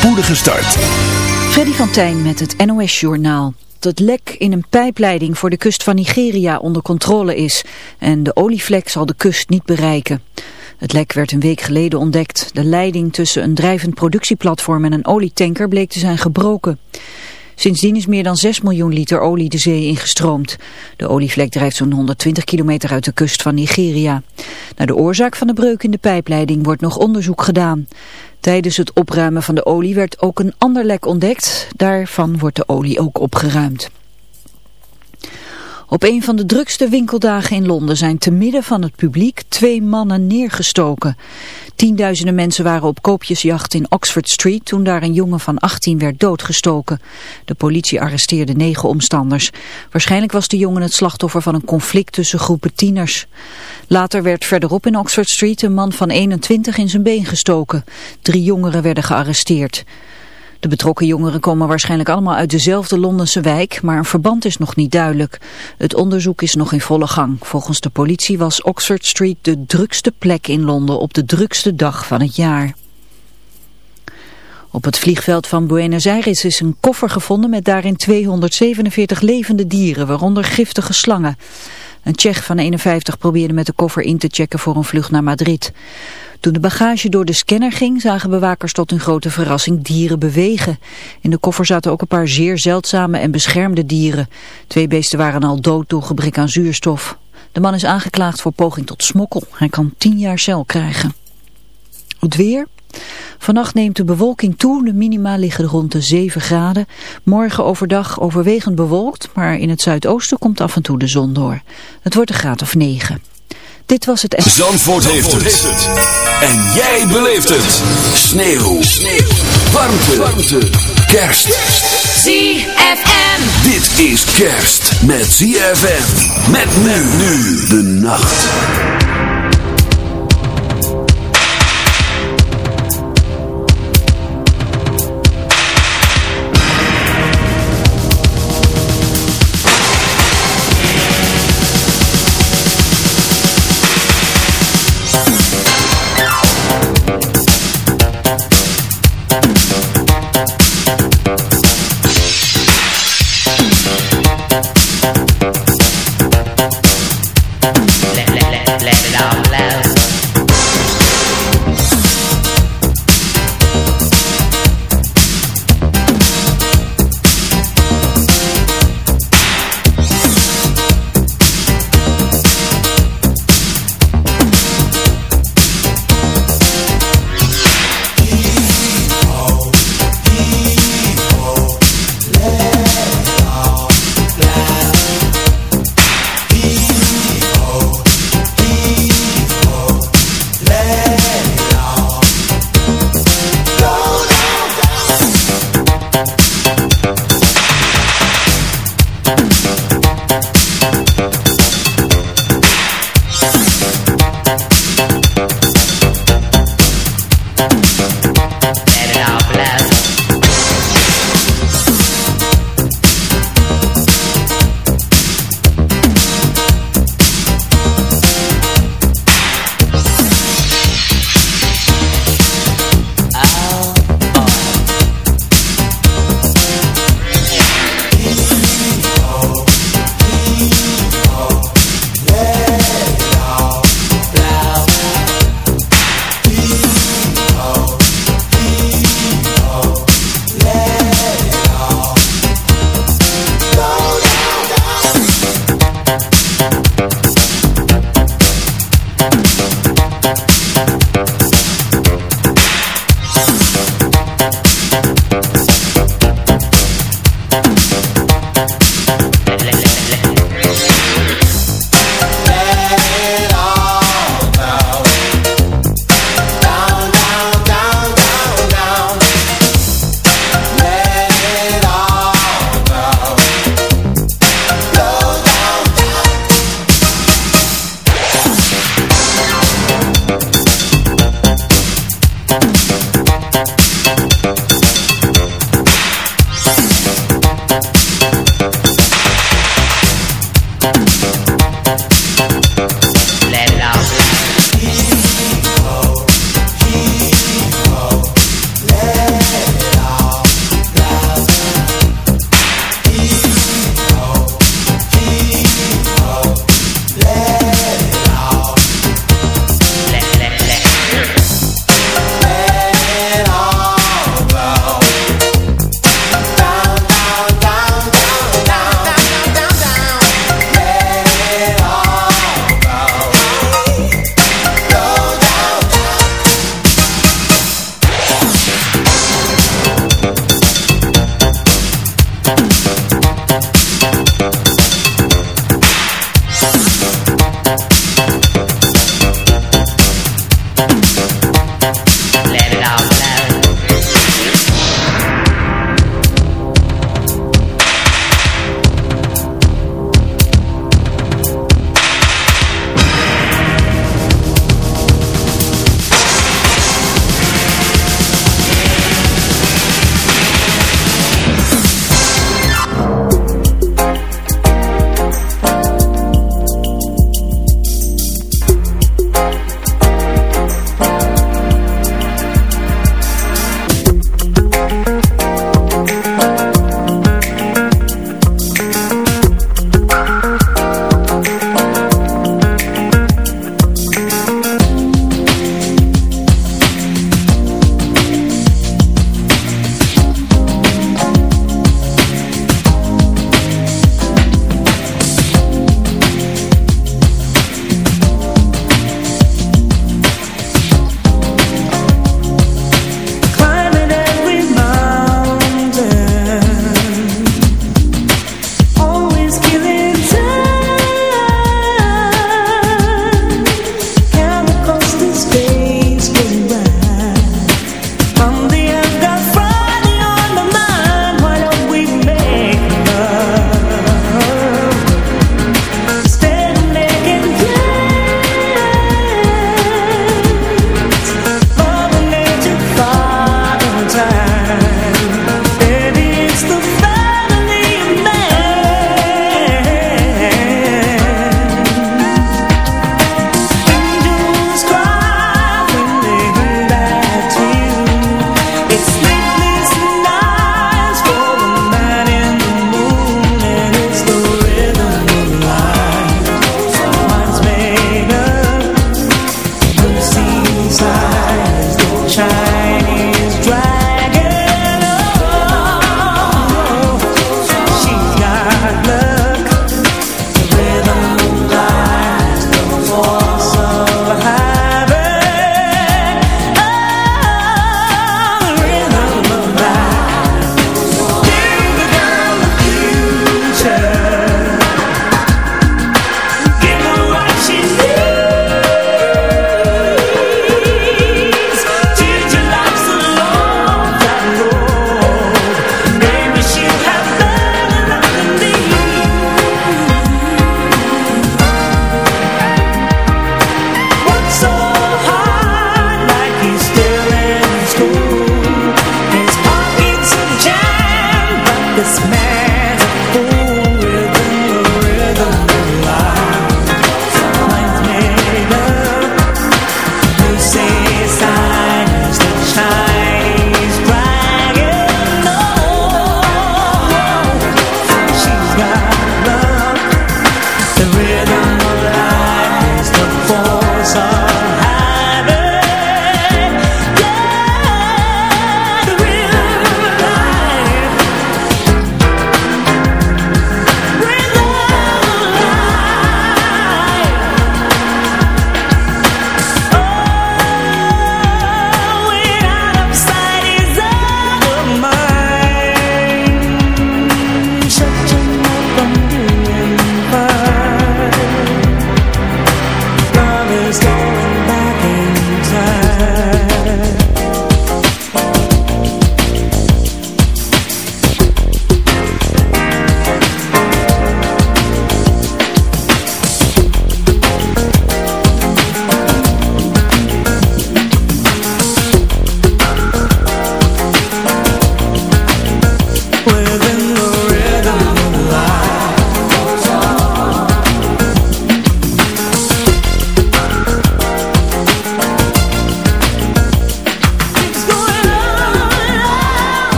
spoedige start. Freddy van Tijn met het NOS-journaal. Dat het lek in een pijpleiding voor de kust van Nigeria onder controle is. En de olievlek zal de kust niet bereiken. Het lek werd een week geleden ontdekt. De leiding tussen een drijvend productieplatform en een olietanker bleek te zijn gebroken. Sindsdien is meer dan 6 miljoen liter olie de zee ingestroomd. De olievlek drijft zo'n 120 kilometer uit de kust van Nigeria. Naar de oorzaak van de breuk in de pijpleiding wordt nog onderzoek gedaan. Tijdens het opruimen van de olie werd ook een ander lek ontdekt. Daarvan wordt de olie ook opgeruimd. Op een van de drukste winkeldagen in Londen zijn te midden van het publiek twee mannen neergestoken. Tienduizenden mensen waren op koopjesjacht in Oxford Street toen daar een jongen van 18 werd doodgestoken. De politie arresteerde negen omstanders. Waarschijnlijk was de jongen het slachtoffer van een conflict tussen groepen tieners. Later werd verderop in Oxford Street een man van 21 in zijn been gestoken. Drie jongeren werden gearresteerd. De betrokken jongeren komen waarschijnlijk allemaal uit dezelfde Londense wijk, maar een verband is nog niet duidelijk. Het onderzoek is nog in volle gang. Volgens de politie was Oxford Street de drukste plek in Londen op de drukste dag van het jaar. Op het vliegveld van Buenos Aires is een koffer gevonden met daarin 247 levende dieren, waaronder giftige slangen. Een Tsjech van 51 probeerde met de koffer in te checken voor een vlucht naar Madrid. Toen de bagage door de scanner ging, zagen bewakers tot hun grote verrassing dieren bewegen. In de koffer zaten ook een paar zeer zeldzame en beschermde dieren. Twee beesten waren al dood door gebrek aan zuurstof. De man is aangeklaagd voor poging tot smokkel. Hij kan 10 jaar cel krijgen. Het weer. Vannacht neemt de bewolking toe. De minima liggen rond de 7 graden. Morgen overdag overwegend bewolkt, maar in het zuidoosten komt af en toe de zon door. Het wordt een graad of 9. Dit was het... Zandvoort, heeft, het. En jij beleeft het. Sneeuw. Sneeuw. Warmte. Warmte. Kerst. ZFM. Dit is kerst met ZFM. Met nu nu de nacht.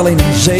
alleen een.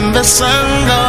when the sun goes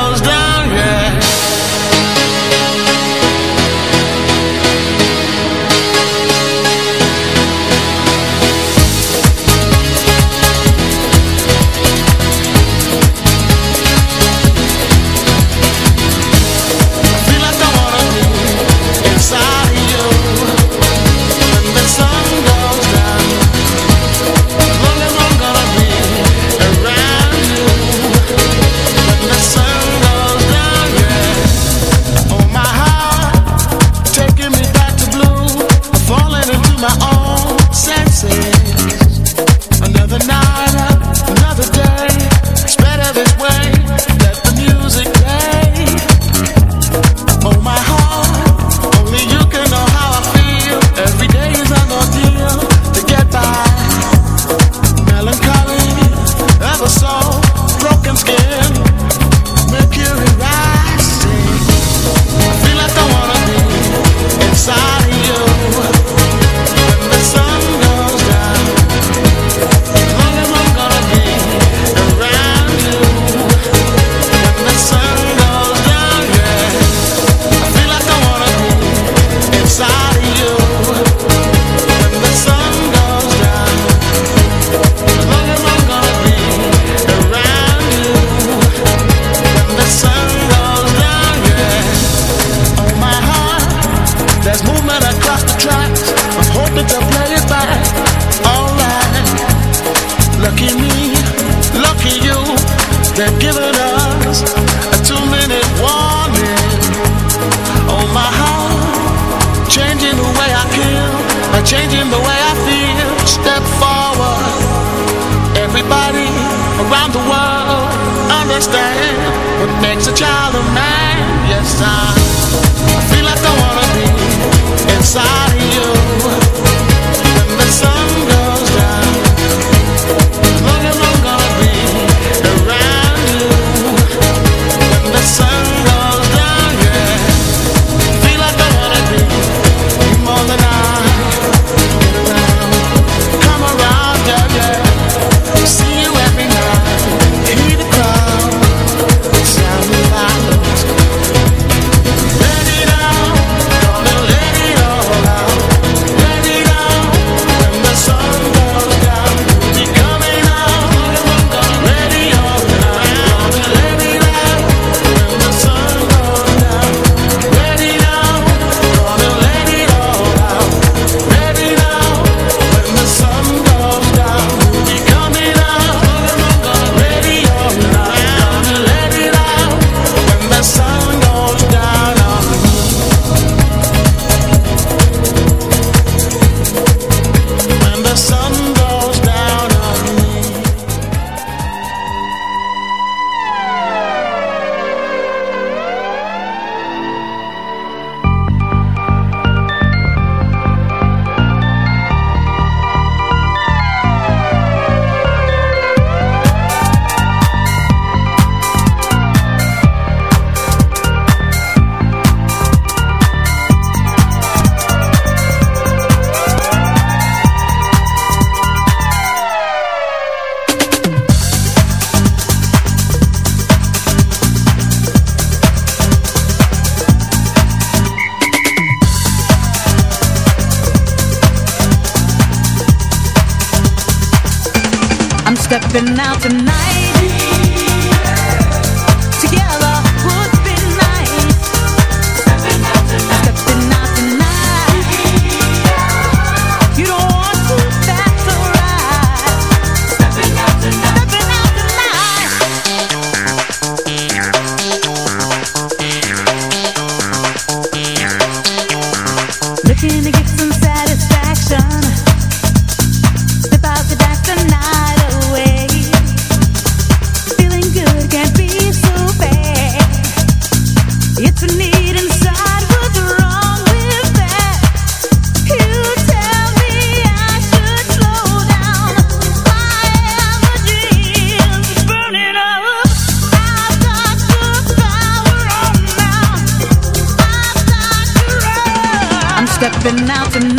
been out tonight.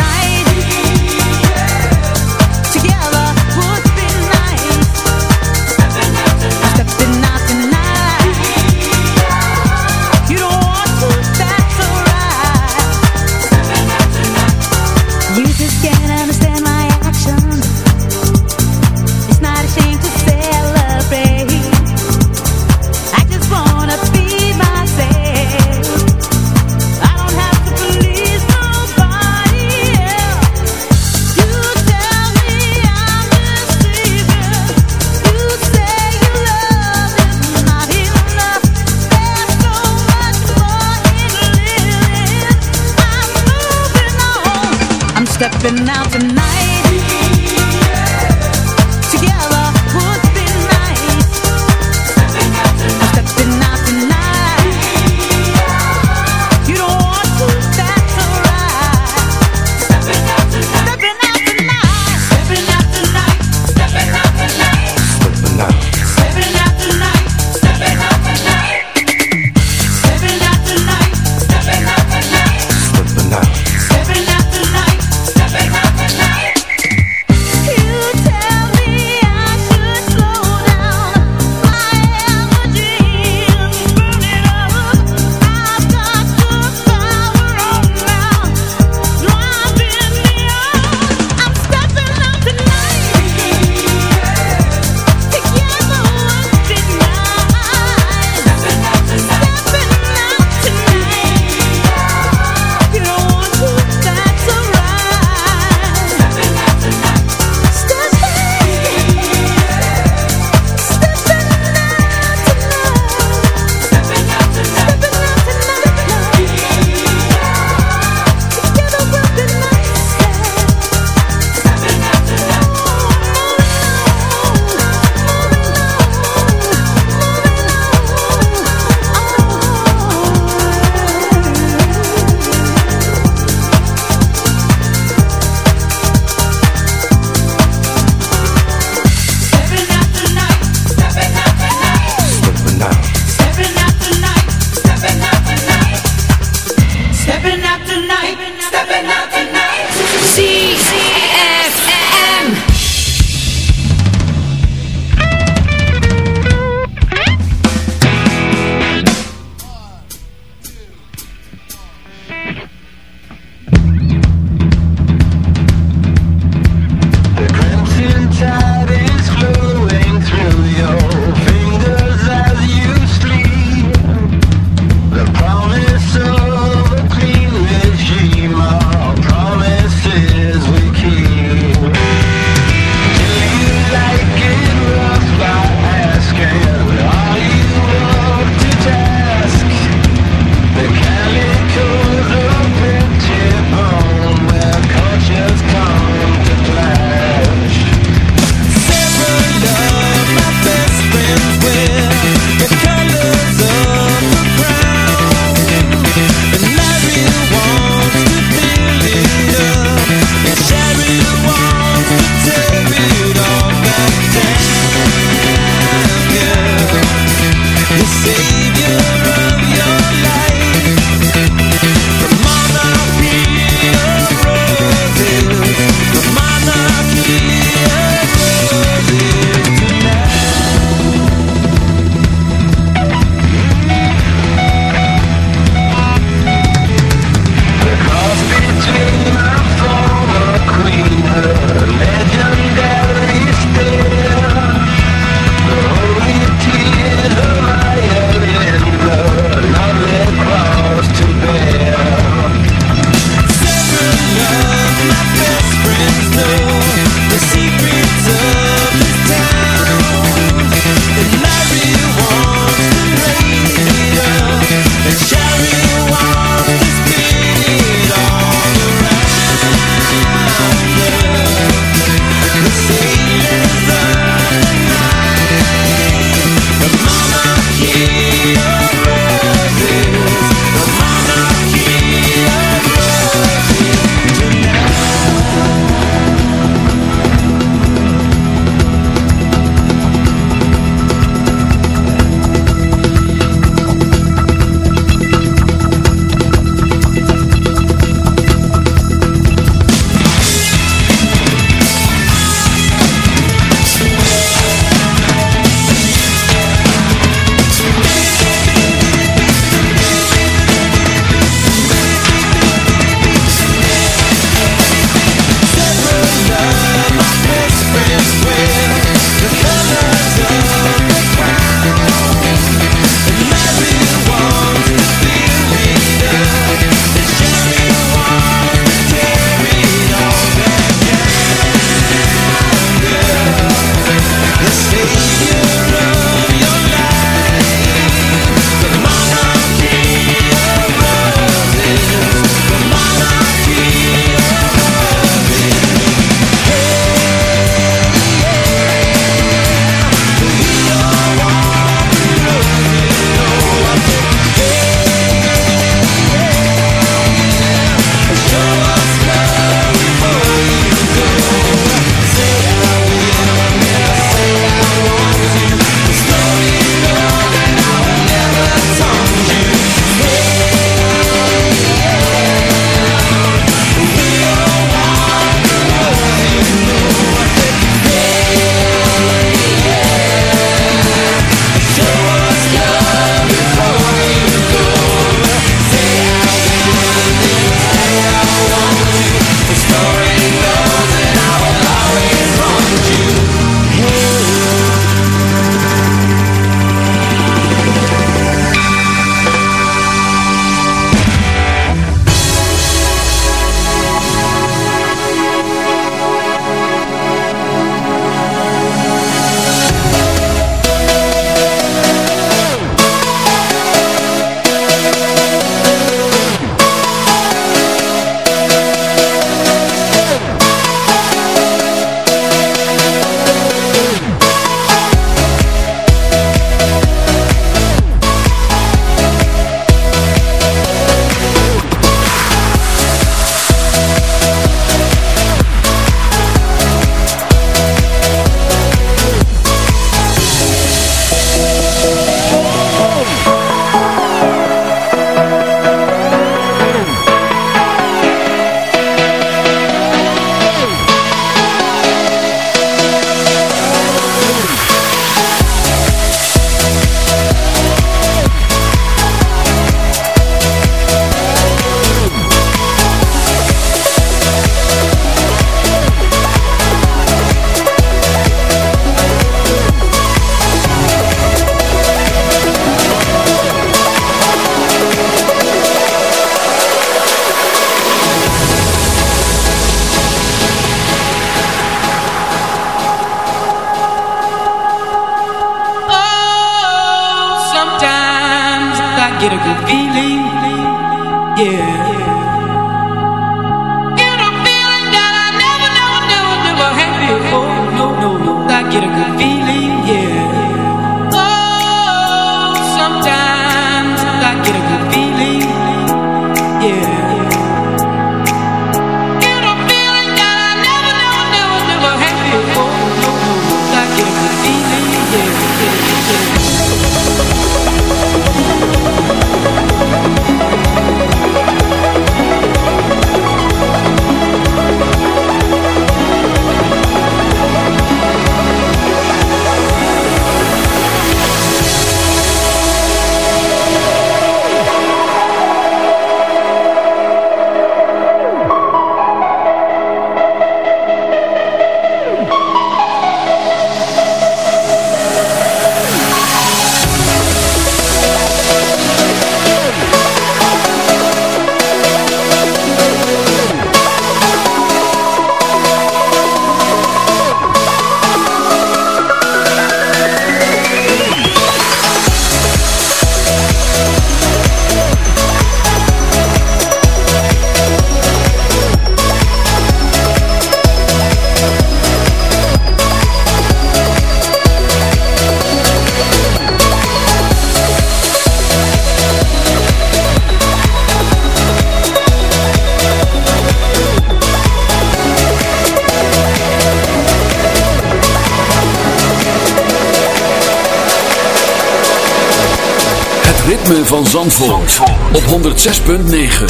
Zandvoort, op 106.9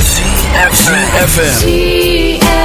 FM.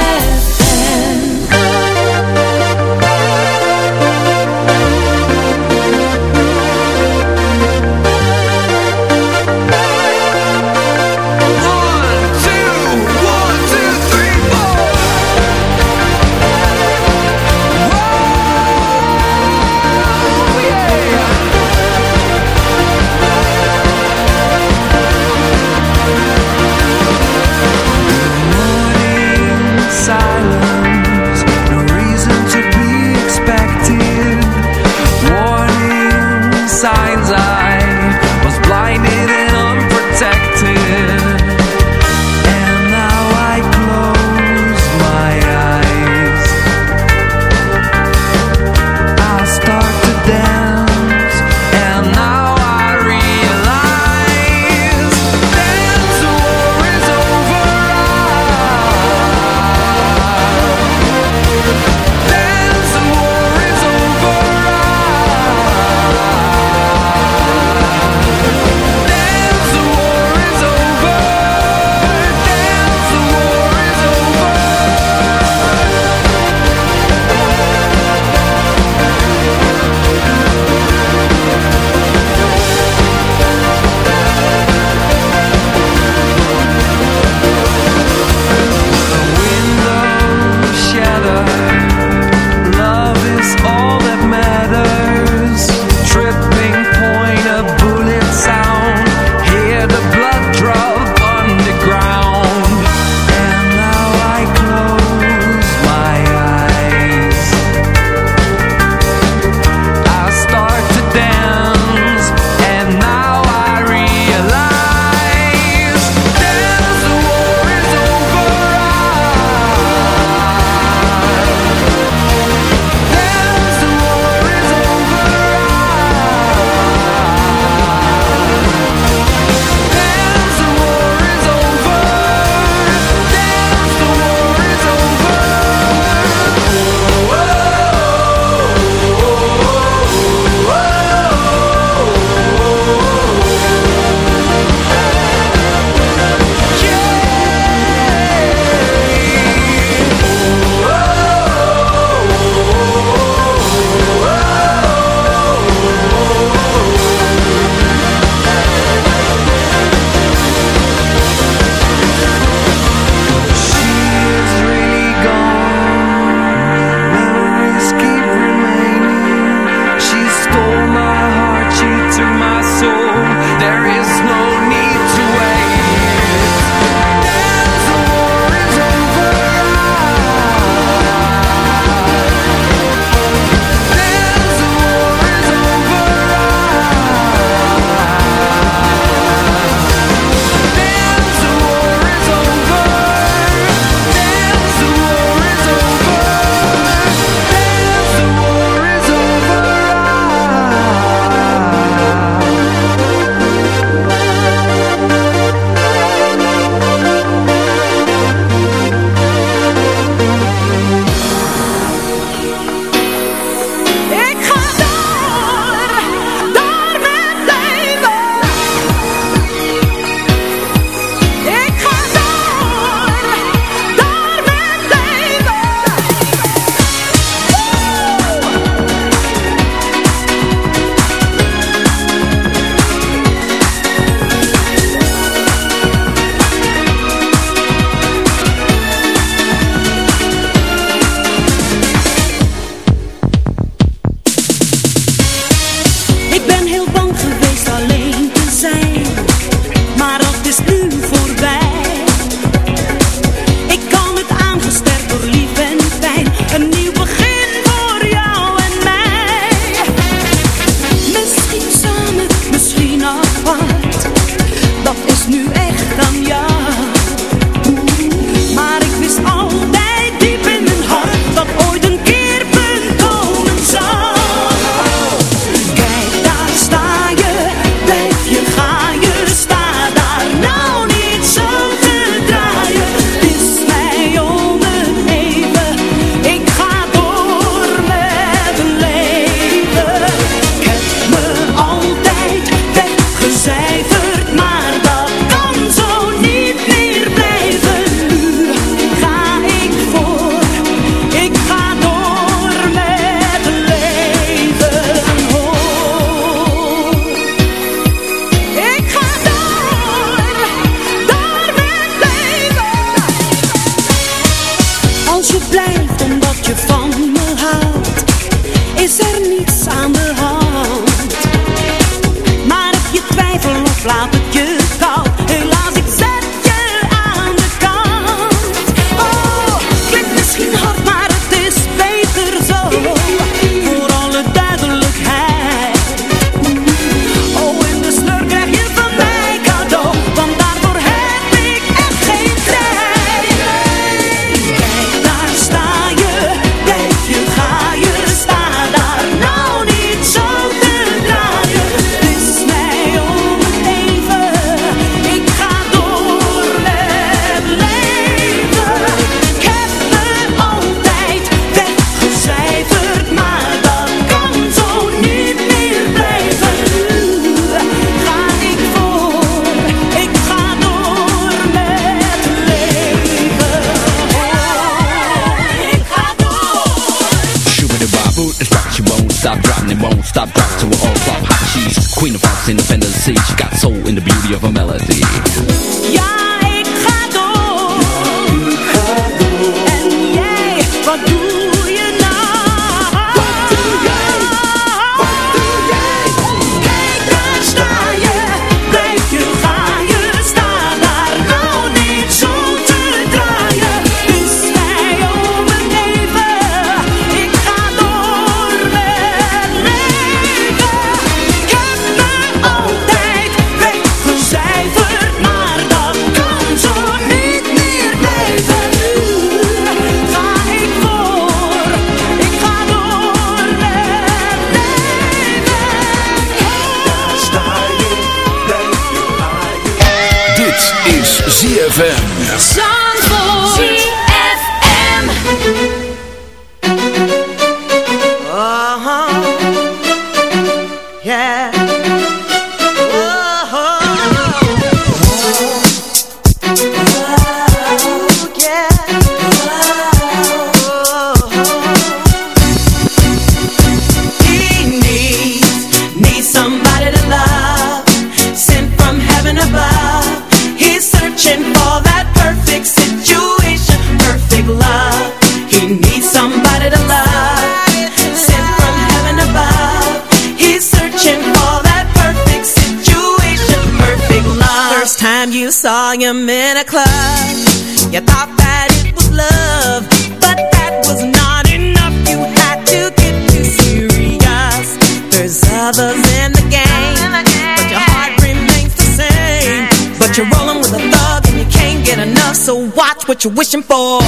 what you're wishing for.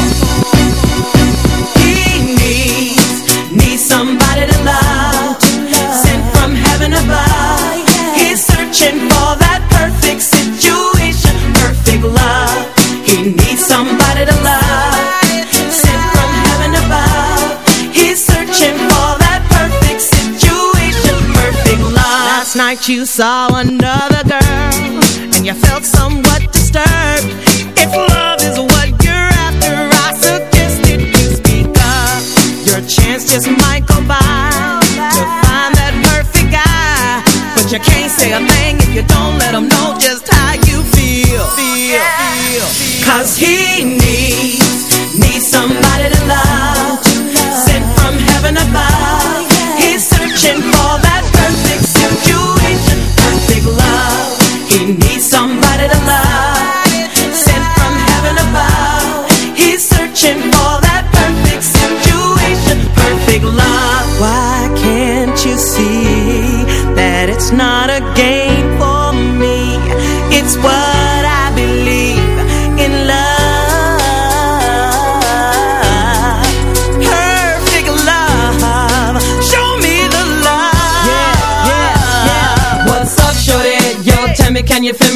He needs, needs somebody to love, sent from heaven above. He's searching for that perfect situation, perfect love. He needs somebody to love. night you saw another girl and you felt somewhat disturbed. If love is a just might go by to find that perfect guy. But you can't say a thing if you don't let him know just how you feel. feel. Cause he needs, needs somebody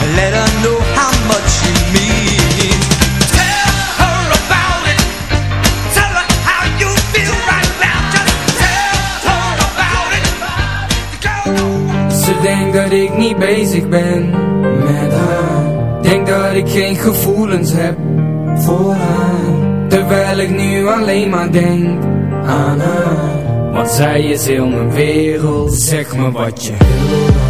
Let her know how much you mean. Tell her about it. Tell her how you feel right now. Just tell her about it. Ze denkt dat ik niet bezig ben met haar Denk dat ik geen gevoelens heb voor haar Terwijl ik nu alleen maar denk aan haar Want zij is heel mijn wereld Zeg me wat je wil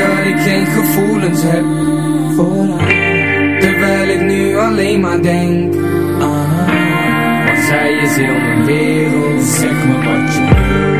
dat ik geen gevoelens heb voor haar. Terwijl ik nu alleen maar denk aan Wat Want zij is heel mijn wereld, zeg me maar wat je wil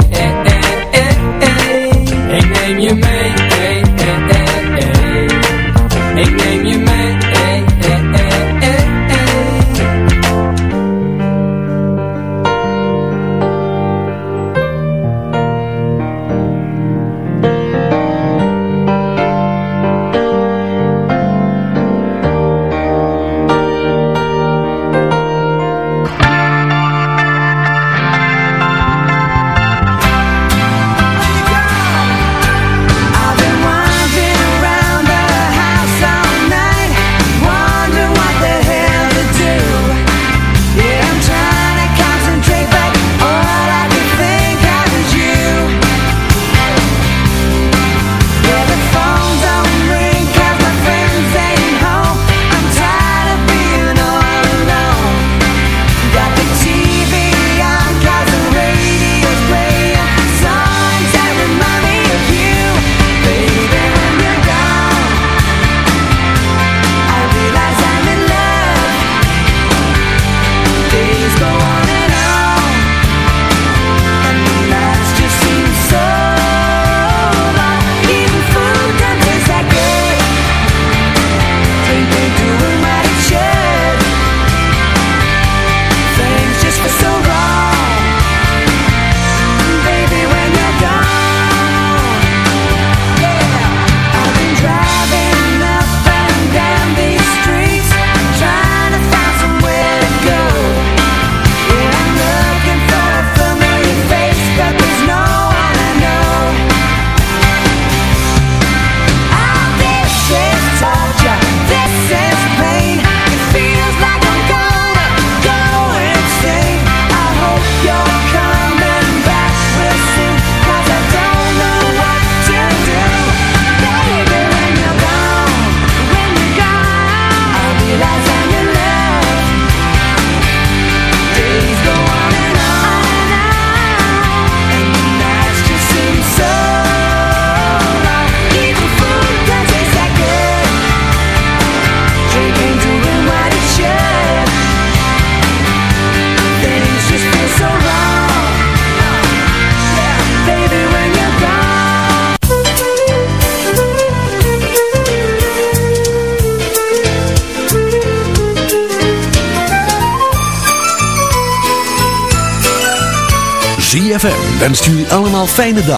wenst u allemaal fijne dag.